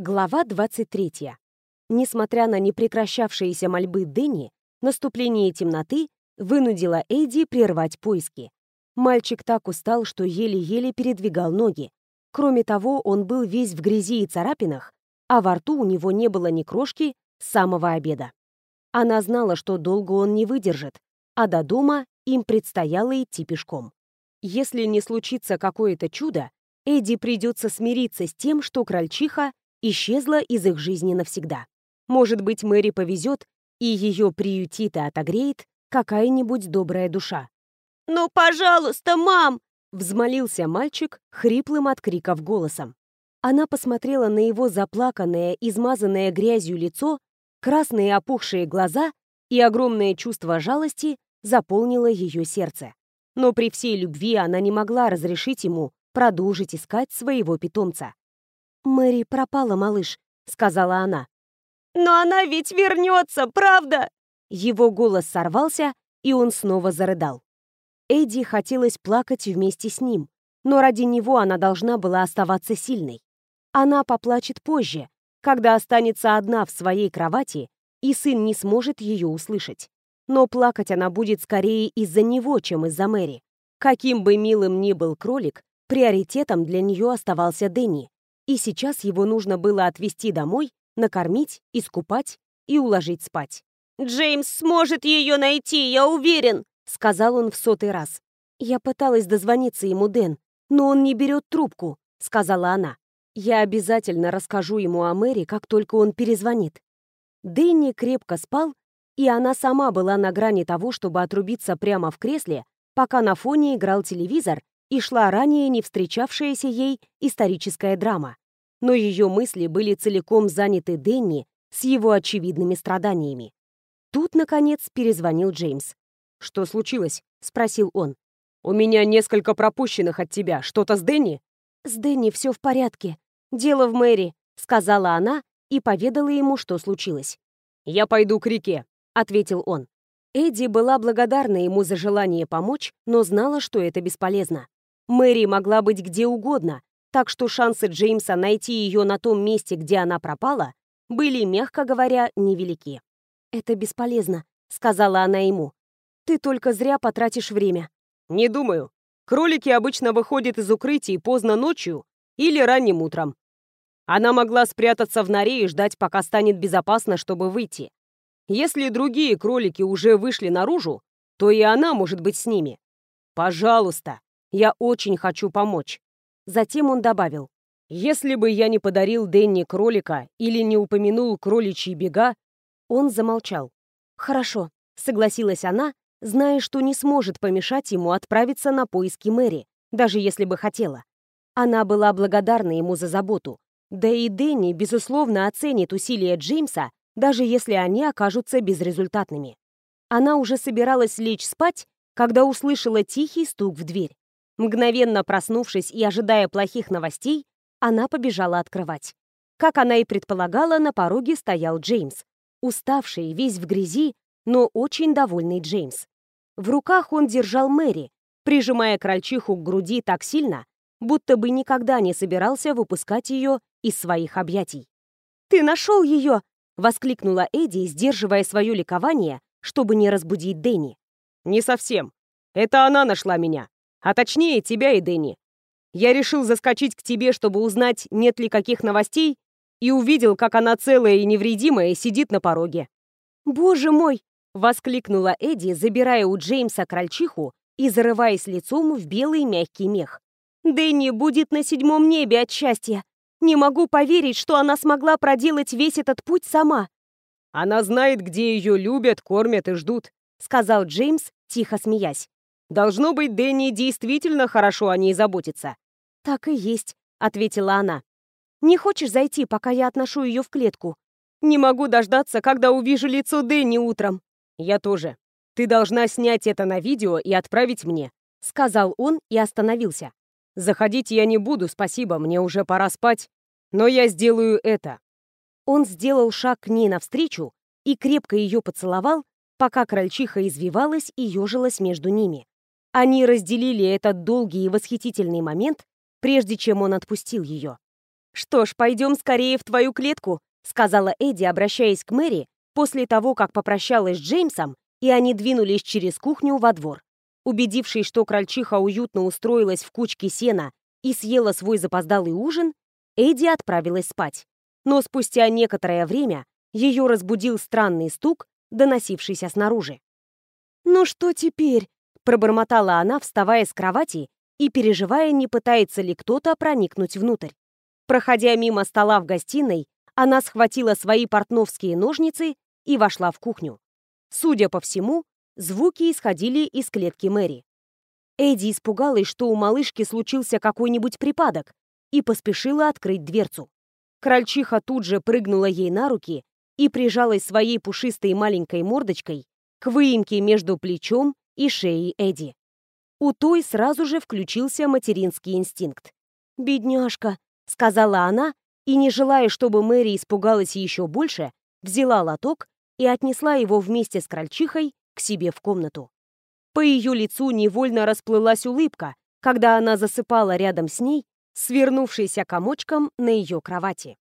Глава 23. Несмотря на непрекращавшиеся мольбы Дэнни, наступление темноты вынудило Эйди прервать поиски. Мальчик так устал, что еле-еле передвигал ноги. Кроме того, он был весь в грязи и царапинах, а во рту у него не было ни крошки с самого обеда. Она знала, что долго он не выдержит, а до дома им предстояло идти пешком. Если не случится какое-то чудо, Эдди придется смириться с тем, что крольчиха исчезла из их жизни навсегда. Может быть, Мэри повезет, и ее приютит и отогреет какая-нибудь добрая душа. «Ну, пожалуйста, мам!» — взмолился мальчик хриплым от криков голосом. Она посмотрела на его заплаканное, измазанное грязью лицо, красные опухшие глаза и огромное чувство жалости заполнило ее сердце. Но при всей любви она не могла разрешить ему продолжить искать своего питомца. «Мэри пропала, малыш», — сказала она. «Но она ведь вернется, правда?» Его голос сорвался, и он снова зарыдал. Эдди хотелось плакать вместе с ним, но ради него она должна была оставаться сильной. Она поплачет позже, когда останется одна в своей кровати, и сын не сможет ее услышать. Но плакать она будет скорее из-за него, чем из-за Мэри. Каким бы милым ни был кролик, приоритетом для нее оставался Дэнни, и сейчас его нужно было отвезти домой, накормить, искупать и уложить спать. «Джеймс сможет ее найти, я уверен!» — сказал он в сотый раз. «Я пыталась дозвониться ему, Дэн, но он не берет трубку», — сказала она. «Я обязательно расскажу ему о Мэри, как только он перезвонит». Дэнни крепко спал, и она сама была на грани того, чтобы отрубиться прямо в кресле, пока на фоне играл телевизор и шла ранее не встречавшаяся ей историческая драма. Но ее мысли были целиком заняты Денни с его очевидными страданиями. Тут, наконец, перезвонил Джеймс. «Что случилось?» — спросил он. «У меня несколько пропущенных от тебя. Что-то с Дэнни?» «С Дэнни все в порядке. Дело в Мэри», — сказала она и поведала ему, что случилось. «Я пойду к реке», — ответил он. Эдди была благодарна ему за желание помочь, но знала, что это бесполезно. Мэри могла быть где угодно, так что шансы Джеймса найти ее на том месте, где она пропала, были, мягко говоря, невелики. «Это бесполезно», — сказала она ему. «Ты только зря потратишь время». «Не думаю. Кролики обычно выходят из укрытий поздно ночью или ранним утром. Она могла спрятаться в норе и ждать, пока станет безопасно, чтобы выйти. Если другие кролики уже вышли наружу, то и она может быть с ними. Пожалуйста, я очень хочу помочь». Затем он добавил. «Если бы я не подарил Дэнни кролика или не упомянул кроличьи бега...» Он замолчал. «Хорошо», — согласилась она, зная, что не сможет помешать ему отправиться на поиски Мэри, даже если бы хотела. Она была благодарна ему за заботу. Да и Дэнни, безусловно, оценит усилия Джеймса, даже если они окажутся безрезультатными. Она уже собиралась лечь спать, когда услышала тихий стук в дверь. Мгновенно проснувшись и ожидая плохих новостей, она побежала открывать. Как она и предполагала, на пороге стоял Джеймс. Уставший, весь в грязи, но очень довольный Джеймс. В руках он держал Мэри, прижимая крольчиху к груди так сильно, будто бы никогда не собирался выпускать ее из своих объятий. «Ты нашел ее!» — воскликнула Эдди, сдерживая свое ликование, чтобы не разбудить Дэнни. «Не совсем. Это она нашла меня. А точнее, тебя и Дэнни. Я решил заскочить к тебе, чтобы узнать, нет ли каких новостей, и увидел, как она целая и невредимая сидит на пороге. «Боже мой!» — воскликнула Эдди, забирая у Джеймса крольчиху и зарываясь лицом в белый мягкий мех. «Дэнни будет на седьмом небе от счастья. Не могу поверить, что она смогла проделать весь этот путь сама». «Она знает, где ее любят, кормят и ждут», — сказал Джеймс, тихо смеясь. Должно быть, Дэнни действительно хорошо о ней заботится. Так и есть, ответила она. Не хочешь зайти, пока я отношу ее в клетку? Не могу дождаться, когда увижу лицо Дэнни утром. Я тоже. Ты должна снять это на видео и отправить мне, сказал он и остановился. Заходить я не буду, спасибо, мне уже пора спать, но я сделаю это. Он сделал шаг к ней навстречу и крепко ее поцеловал, пока крольчиха извивалась и ежилась между ними. Они разделили этот долгий и восхитительный момент, прежде чем он отпустил ее. «Что ж, пойдем скорее в твою клетку», — сказала Эдди, обращаясь к Мэри, после того, как попрощалась с Джеймсом, и они двинулись через кухню во двор. Убедившись, что крольчиха уютно устроилась в кучке сена и съела свой запоздалый ужин, Эдди отправилась спать. Но спустя некоторое время ее разбудил странный стук, доносившийся снаружи. «Ну что теперь?» — пробормотала она, вставая с кровати и переживая, не пытается ли кто-то проникнуть внутрь. Проходя мимо стола в гостиной, она схватила свои портновские ножницы и вошла в кухню. Судя по всему, звуки исходили из клетки Мэри. Эдди испугалась, что у малышки случился какой-нибудь припадок, и поспешила открыть дверцу. Крольчиха тут же прыгнула ей на руки и прижалась своей пушистой маленькой мордочкой к выемке между плечом и шеей Эдди. У той сразу же включился материнский инстинкт. «Бедняжка», — сказала она, и, не желая, чтобы Мэри испугалась еще больше, взяла лоток и отнесла его вместе с крольчихой к себе в комнату. По ее лицу невольно расплылась улыбка, когда она засыпала рядом с ней, свернувшейся комочком на ее кровати.